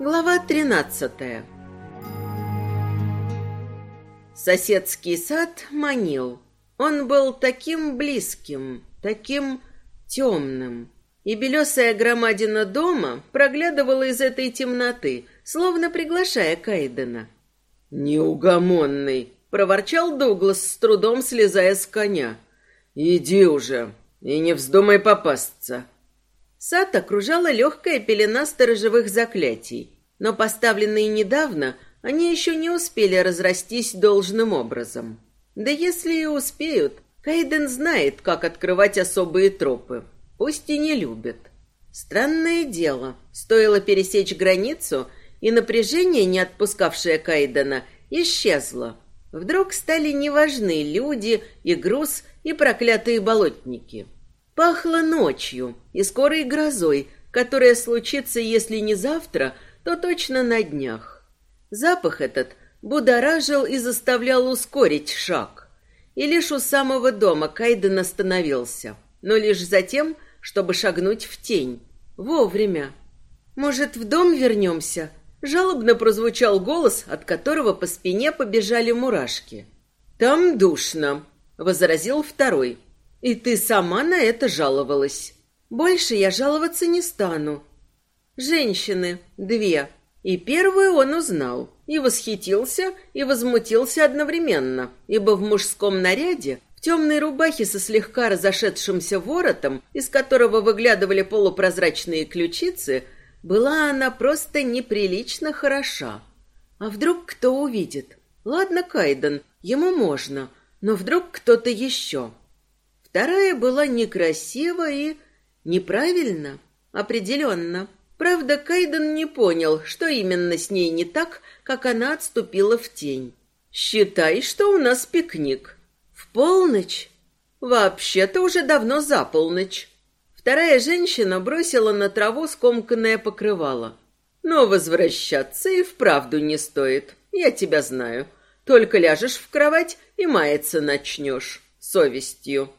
Глава 13 Соседский сад манил. Он был таким близким, таким темным. И белесая громадина дома проглядывала из этой темноты, словно приглашая Кайдена. «Неугомонный!» — проворчал Дуглас, с трудом слезая с коня. «Иди уже и не вздумай попасться!» Сад окружала легкая пелена сторожевых заклятий, но поставленные недавно, они еще не успели разрастись должным образом. Да если и успеют, Кайден знает, как открывать особые тропы, пусть и не любит. Странное дело, стоило пересечь границу, и напряжение, не отпускавшее Кайдена, исчезло. Вдруг стали неважны люди и груз, и проклятые болотники. Пахло ночью и скорой грозой, которая случится, если не завтра, то точно на днях. Запах этот будоражил и заставлял ускорить шаг. И лишь у самого дома Кайден остановился, но лишь затем, чтобы шагнуть в тень. Вовремя. «Может, в дом вернемся?» Жалобно прозвучал голос, от которого по спине побежали мурашки. «Там душно», — возразил второй. И ты сама на это жаловалась. Больше я жаловаться не стану. Женщины, две. И первую он узнал. И восхитился, и возмутился одновременно, ибо в мужском наряде, в темной рубахе со слегка разошедшимся воротом, из которого выглядывали полупрозрачные ключицы, была она просто неприлично хороша. А вдруг кто увидит? Ладно, Кайден, ему можно, но вдруг кто-то еще. Вторая была некрасива и неправильно, определенно. Правда, Кайден не понял, что именно с ней не так, как она отступила в тень. «Считай, что у нас пикник. В полночь? Вообще-то уже давно за полночь». Вторая женщина бросила на траву скомканное покрывало. «Но возвращаться и вправду не стоит, я тебя знаю. Только ляжешь в кровать и маяться начнешь совестью».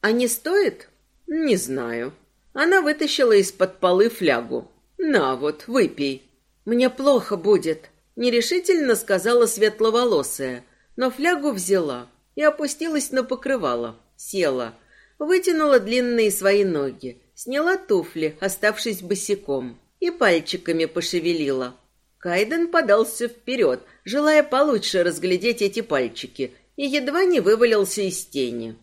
А не стоит? Не знаю. Она вытащила из-под полы флягу. На вот, выпей. Мне плохо будет, нерешительно сказала светловолосая, но флягу взяла и опустилась на покрывало, села, вытянула длинные свои ноги, сняла туфли, оставшись босиком, и пальчиками пошевелила. Кайден подался вперед, желая получше разглядеть эти пальчики, и едва не вывалился из тени.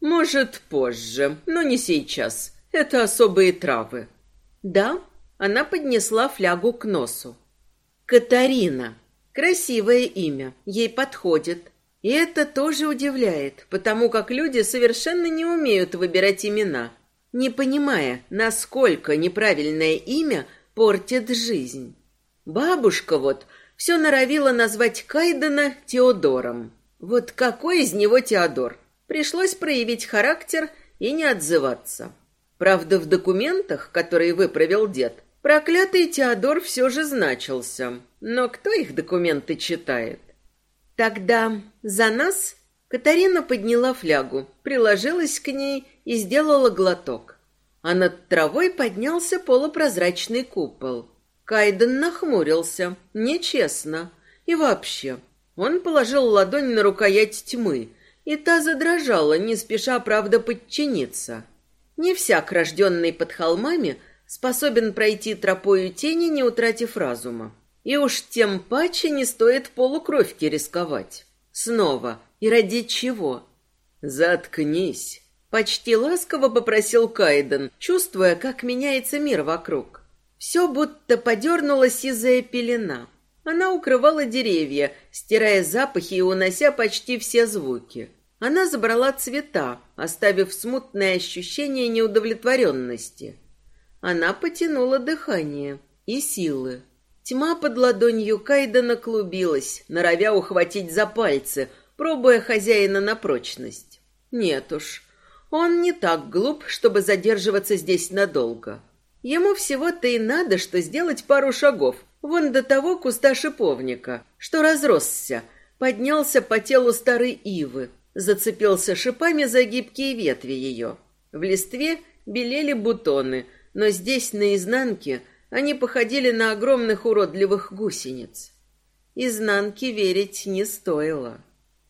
Может, позже, но не сейчас. Это особые травы. Да, она поднесла флягу к носу. Катарина. Красивое имя, ей подходит. И это тоже удивляет, потому как люди совершенно не умеют выбирать имена, не понимая, насколько неправильное имя портит жизнь. Бабушка вот все норовила назвать Кайдена Теодором. Вот какой из него Теодор? Пришлось проявить характер и не отзываться. Правда, в документах, которые выправил дед, проклятый Теодор все же значился. Но кто их документы читает? Тогда за нас Катарина подняла флягу, приложилась к ней и сделала глоток. А над травой поднялся полупрозрачный купол. Кайден нахмурился. Нечестно. И вообще, он положил ладонь на рукоять тьмы, и та задрожала, не спеша, правда, подчиниться. Не всяк, рожденный под холмами, способен пройти тропою тени, не утратив разума. И уж тем паче не стоит полукровки рисковать. Снова. И ради чего? «Заткнись!» Почти ласково попросил Кайден, чувствуя, как меняется мир вокруг. Все будто подернула сизая пелена. Она укрывала деревья, стирая запахи и унося почти все звуки. Она забрала цвета, оставив смутное ощущение неудовлетворенности. Она потянула дыхание и силы. Тьма под ладонью Кайдена клубилась, норовя ухватить за пальцы, пробуя хозяина на прочность. Нет уж, он не так глуп, чтобы задерживаться здесь надолго. Ему всего-то и надо, что сделать пару шагов, вон до того куста шиповника, что разросся, поднялся по телу старой ивы, зацепился шипами за гибкие ветви ее. В листве белели бутоны, но здесь, на изнанке, они походили на огромных уродливых гусениц. Изнанки верить не стоило.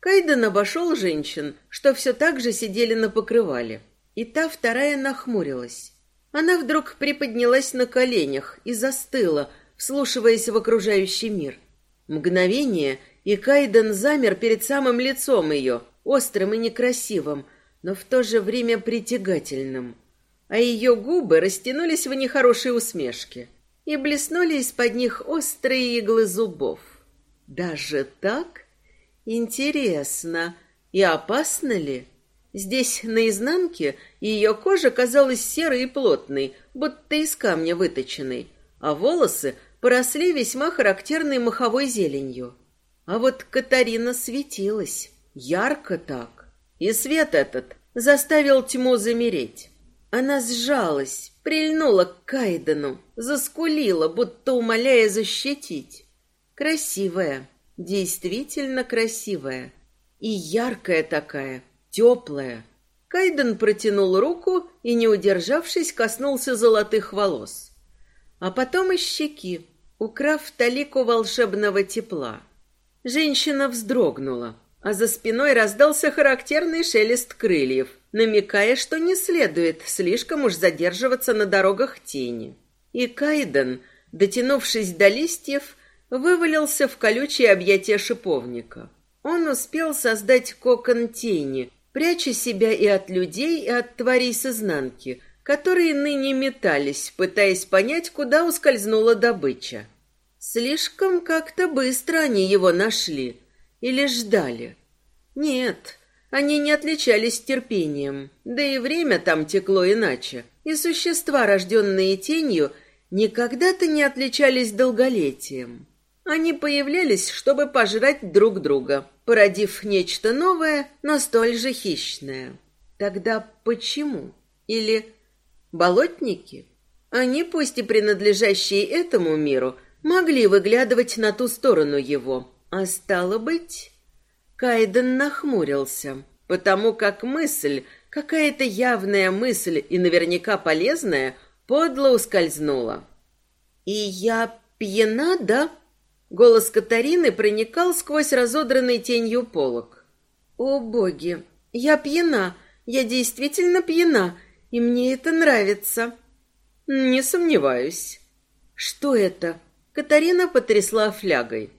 Кайден обошел женщин, что все так же сидели на покрывале, и та вторая нахмурилась. Она вдруг приподнялась на коленях и застыла, вслушиваясь в окружающий мир. Мгновение, и Кайден замер перед самым лицом ее, острым и некрасивым, но в то же время притягательным. А ее губы растянулись в нехорошей усмешке, и блеснули из-под них острые иглы зубов. Даже так? Интересно. И опасно ли? Здесь, на изнанке, ее кожа казалась серой и плотной, будто из камня выточенной, а волосы поросли весьма характерной маховой зеленью. А вот Катарина светилась, ярко так. И свет этот заставил тьму замереть. Она сжалась, прильнула к Кайдену, заскулила, будто умоляя защитить. Красивая, действительно красивая. И яркая такая, теплая. Кайден протянул руку и, не удержавшись, коснулся золотых волос. А потом и щеки, украв талику волшебного тепла. Женщина вздрогнула, а за спиной раздался характерный шелест крыльев, намекая, что не следует слишком уж задерживаться на дорогах тени. И Кайден, дотянувшись до листьев, вывалился в колючее объятие шиповника. Он успел создать кокон тени, пряча себя и от людей, и от тварей с изнанки, которые ныне метались, пытаясь понять, куда ускользнула добыча. Слишком как-то быстро они его нашли или ждали. Нет, они не отличались терпением, да и время там текло иначе, и существа, рожденные тенью, никогда-то не отличались долголетием. Они появлялись, чтобы пожрать друг друга, породив нечто новое, но столь же хищное. Тогда почему? Или болотники? Они, пусть и принадлежащие этому миру, могли выглядывать на ту сторону его, а стало быть... Кайден нахмурился, потому как мысль, какая-то явная мысль и наверняка полезная, подло ускользнула. «И я пьяна, да?» Голос Катарины проникал сквозь разодранный тенью полог. «О, боги! Я пьяна! Я действительно пьяна, и мне это нравится!» «Не сомневаюсь». «Что это?» Катарина потрясла флягой.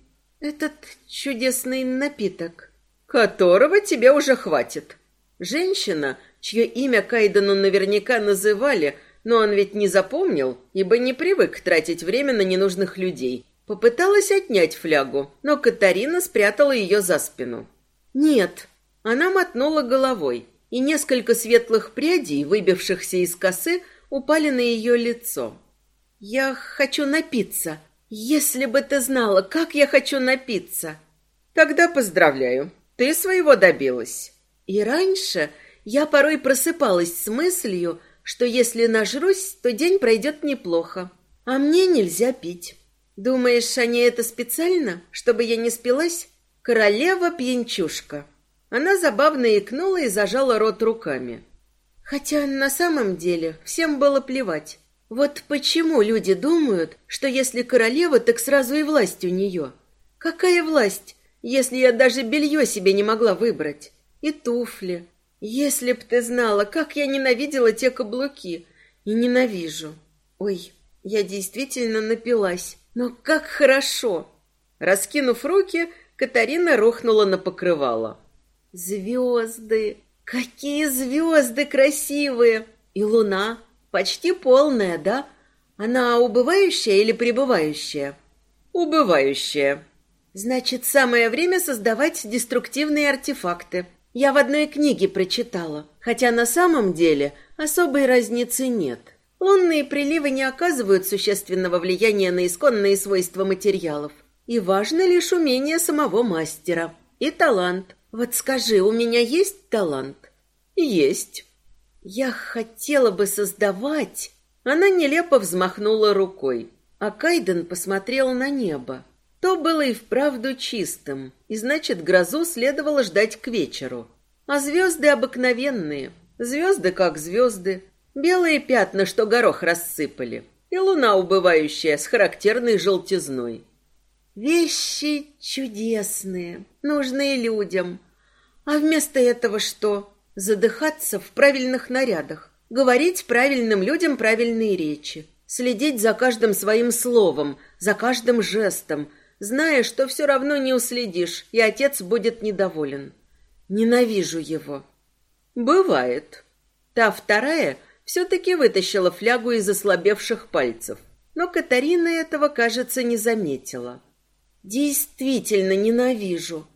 «Этот чудесный напиток». «Которого тебе уже хватит». Женщина, чье имя Кайдену наверняка называли, но он ведь не запомнил, ибо не привык тратить время на ненужных людей, Попыталась отнять флягу, но Катарина спрятала ее за спину. «Нет». Она мотнула головой, и несколько светлых прядей, выбившихся из косы, упали на ее лицо. «Я хочу напиться. Если бы ты знала, как я хочу напиться!» «Тогда поздравляю. Ты своего добилась». И раньше я порой просыпалась с мыслью, что если нажрусь, то день пройдет неплохо. А мне нельзя пить. Думаешь, они это специально, чтобы я не спилась? Королева-пьянчушка. Она забавно икнула и зажала рот руками. Хотя на самом деле всем было плевать. Вот почему люди думают, что если королева, так сразу и власть у нее. Какая власть, если я даже белье себе не могла выбрать? И туфли. Если б ты знала, как я ненавидела те каблуки. И ненавижу. Ой, я действительно напилась. Но как хорошо! Раскинув руки, Катарина рухнула на покрывало. Звезды! Какие звезды красивые! И луна почти полная, да? Она убывающая или пребывающая? Убывающая. Значит, самое время создавать деструктивные артефакты. Я в одной книге прочитала, хотя на самом деле особой разницы нет. Лунные приливы не оказывают существенного влияния на исконные свойства материалов. И важно лишь умение самого мастера. И талант. Вот скажи, у меня есть талант? Есть. Я хотела бы создавать... Она нелепо взмахнула рукой, а Кайден посмотрел на небо. То было и вправду чистым, и значит, грозу следовало ждать к вечеру. А звезды обыкновенные. Звезды как звезды, Белые пятна, что горох рассыпали. и луна убывающая с характерной желтизной. Вещи чудесные, нужные людям. А вместо этого что? Задыхаться в правильных нарядах, говорить правильным людям правильные речи, следить за каждым своим словом, за каждым жестом, зная, что все равно не уследишь, и отец будет недоволен. Ненавижу его. Бывает. Та вторая все-таки вытащила флягу из ослабевших пальцев, но Катарина этого, кажется, не заметила. Действительно ненавижу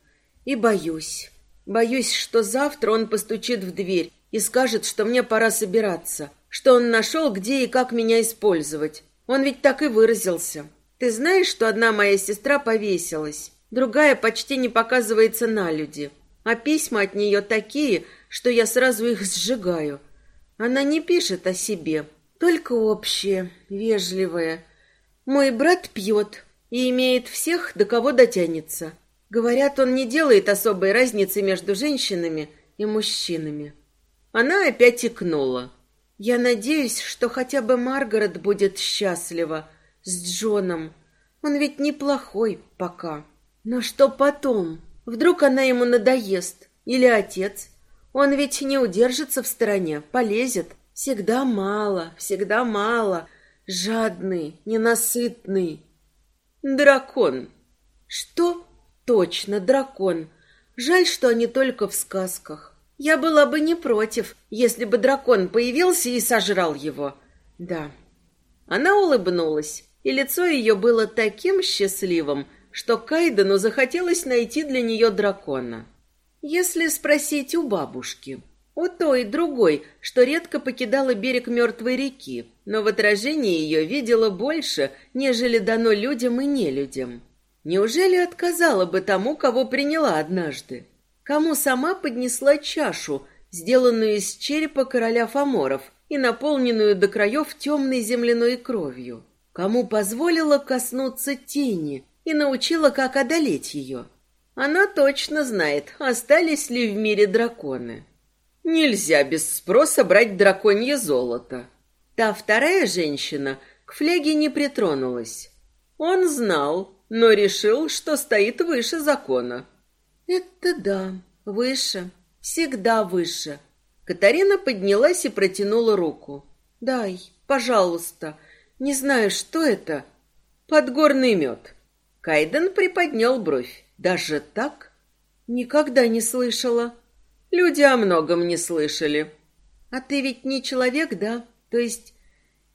и боюсь. Боюсь, что завтра он постучит в дверь и скажет, что мне пора собираться, что он нашел, где и как меня использовать. Он ведь так и выразился. Ты знаешь, что одна моя сестра повесилась, другая почти не показывается на люди, а письма от нее такие, что я сразу их сжигаю. Она не пишет о себе, только общее, вежливое. Мой брат пьет, и имеет всех, до кого дотянется. Говорят, он не делает особой разницы между женщинами и мужчинами. Она опять икнула. Я надеюсь, что хотя бы Маргарет будет счастлива с Джоном. Он ведь неплохой пока. Но что потом? Вдруг она ему надоест? Или отец? Он ведь не удержится в стороне, полезет. Всегда мало, всегда мало. Жадный, ненасытный. Дракон. Что? Точно, дракон. Жаль, что они только в сказках. Я была бы не против, если бы дракон появился и сожрал его. Да. Она улыбнулась, и лицо ее было таким счастливым, что Кайдену захотелось найти для нее дракона. Если спросить у бабушки, у той другой, что редко покидала берег мертвой реки, но в отражении ее видела больше, нежели дано людям и нелюдям. Неужели отказала бы тому, кого приняла однажды? Кому сама поднесла чашу, сделанную из черепа короля Фоморов и наполненную до краев темной земляной кровью? Кому позволила коснуться тени и научила, как одолеть ее? Она точно знает, остались ли в мире драконы. Нельзя без спроса брать драконье золото. Та вторая женщина к фляге не притронулась. Он знал, но решил, что стоит выше закона. Это да, выше, всегда выше. Катарина поднялась и протянула руку. Дай, пожалуйста. Не знаю, что это. Подгорный мед. Кайден приподнял бровь. Даже так? Никогда не слышала. Люди о многом не слышали. А ты ведь не человек, да? То есть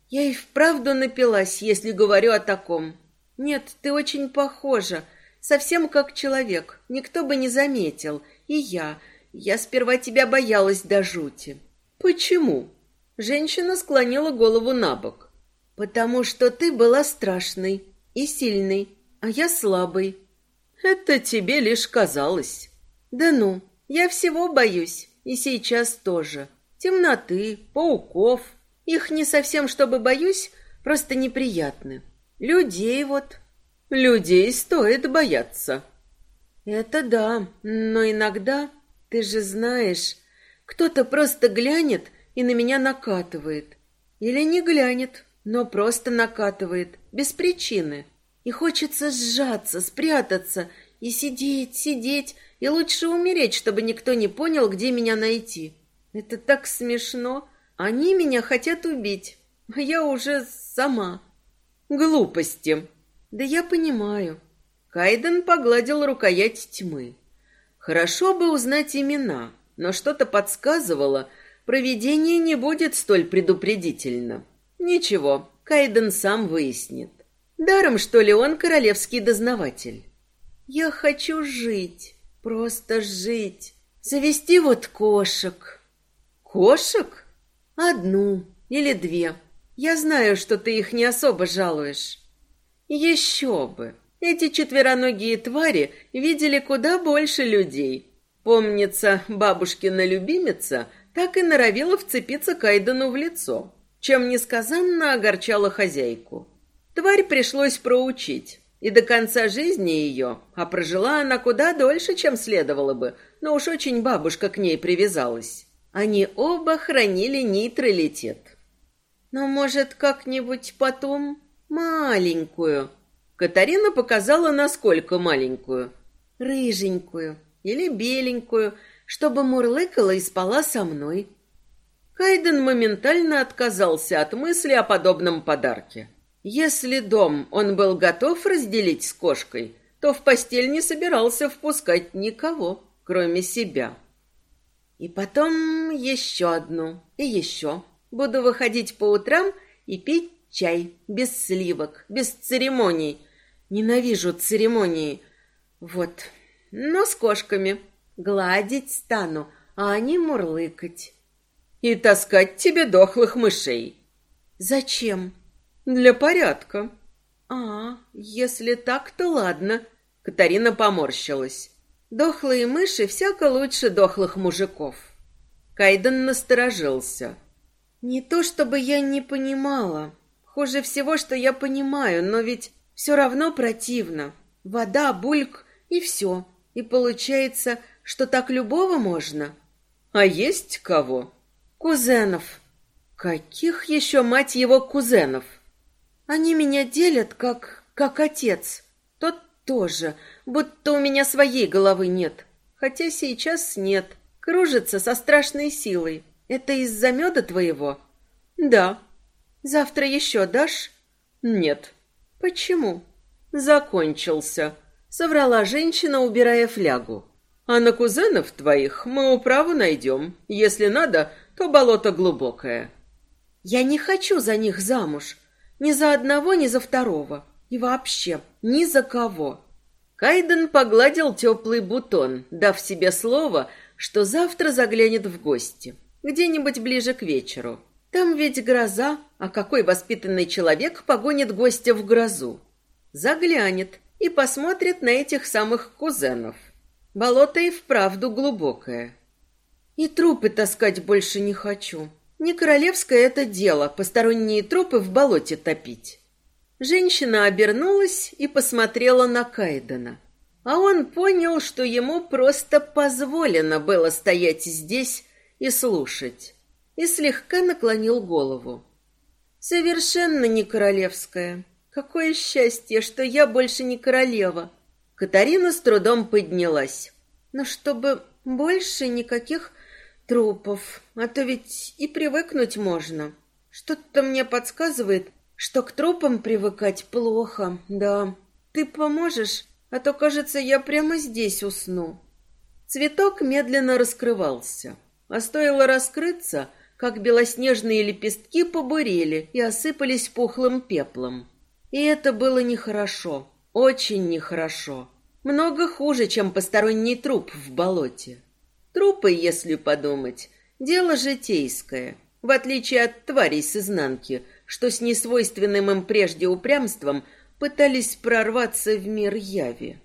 я и вправду напилась, если говорю о таком. Нет, ты очень похожа, совсем как человек. Никто бы не заметил. И я, я сперва тебя боялась до жути. Почему? Женщина склонила голову на бок. Потому что ты была страшной и сильной, а я слабой. Это тебе лишь казалось. Да ну, я всего боюсь, и сейчас тоже. Темноты, пауков. Их не совсем чтобы боюсь, просто неприятны. Людей вот. Людей стоит бояться. Это да, но иногда, ты же знаешь, кто-то просто глянет и на меня накатывает. Или не глянет, но просто накатывает, без причины. И хочется сжаться, спрятаться и сидеть, сидеть и лучше умереть, чтобы никто не понял, где меня найти. Это так смешно. Они меня хотят убить, а я уже сама. Глупости. Да я понимаю. Кайден погладил рукоять тьмы. Хорошо бы узнать имена, но что-то подсказывало, провидение не будет столь предупредительно. Ничего, Кайден сам выяснит. Даром, что ли, он королевский дознаватель. Я хочу жить. Просто жить. Завести вот кошек. Кошек? Одну или две. Я знаю, что ты их не особо жалуешь. Еще бы. Эти четвероногие твари видели куда больше людей. Помнится, бабушкина любимица так и норовила вцепиться Кайдену в лицо, чем несказанно огорчала хозяйку. Тварь пришлось проучить и до конца жизни ее, а прожила она куда дольше, чем следовало бы, но уж очень бабушка к ней привязалась. Они оба хранили нейтралитет. Но, может, как-нибудь потом маленькую. Катарина показала, насколько маленькую. Рыженькую или беленькую, чтобы мурлыкала и спала со мной. Кайден моментально отказался от мысли о подобном подарке. Если дом он был готов разделить с кошкой, то в постель не собирался впускать никого, кроме себя. И потом еще одну, и еще. Буду выходить по утрам и пить чай, без сливок, без церемоний. Ненавижу церемонии. Вот, но с кошками. Гладить стану, а они мурлыкать. И таскать тебе дохлых мышей. Зачем? Для порядка. А, если так, то ладно. Катарина поморщилась. Дохлые мыши всяко лучше дохлых мужиков. Кайден насторожился. Не то чтобы я не понимала. Хуже всего, что я понимаю, но ведь все равно противно. Вода, бульк и все. И получается, что так любого можно. А есть кого? Кузенов. Каких еще, мать его, кузенов? Они меня делят, как... как отец. Тот тоже, будто у меня своей головы нет. Хотя сейчас нет. Кружится со страшной силой. Это из-за меда твоего? Да. Завтра еще дашь? Нет. Почему? Закончился. Соврала женщина, убирая флягу. А на кузенов твоих мы управу найдем. Если надо, то болото глубокое. Я не хочу за них замуж. Ни за одного, ни за второго. И вообще, ни за кого. Кайден погладил теплый бутон, дав себе слово, что завтра заглянет в гости. Где-нибудь ближе к вечеру. Там ведь гроза, а какой воспитанный человек погонит гостя в грозу? Заглянет и посмотрит на этих самых кузенов. Болото и вправду глубокое. И трупы таскать больше не хочу. Не королевское это дело, посторонние трупы в болоте топить. Женщина обернулась и посмотрела на Кайдена. А он понял, что ему просто позволено было стоять здесь и слушать. И слегка наклонил голову. Совершенно не королевская. Какое счастье, что я больше не королева. Катарина с трудом поднялась. Но чтобы больше никаких трупов, а то ведь и привыкнуть можно. Что-то мне подсказывает, что к трупам привыкать плохо, да. Ты поможешь? а то, кажется, я прямо здесь усну. Цветок медленно раскрывался, а стоило раскрыться, как белоснежные лепестки побурели и осыпались пухлым пеплом. И это было нехорошо, очень нехорошо. Много хуже, чем посторонний труп в болоте. Трупы, если подумать, дело житейское, в отличие от тварей с изнанки, что с несвойственным им прежде упрямством – пытались прорваться в мир яви.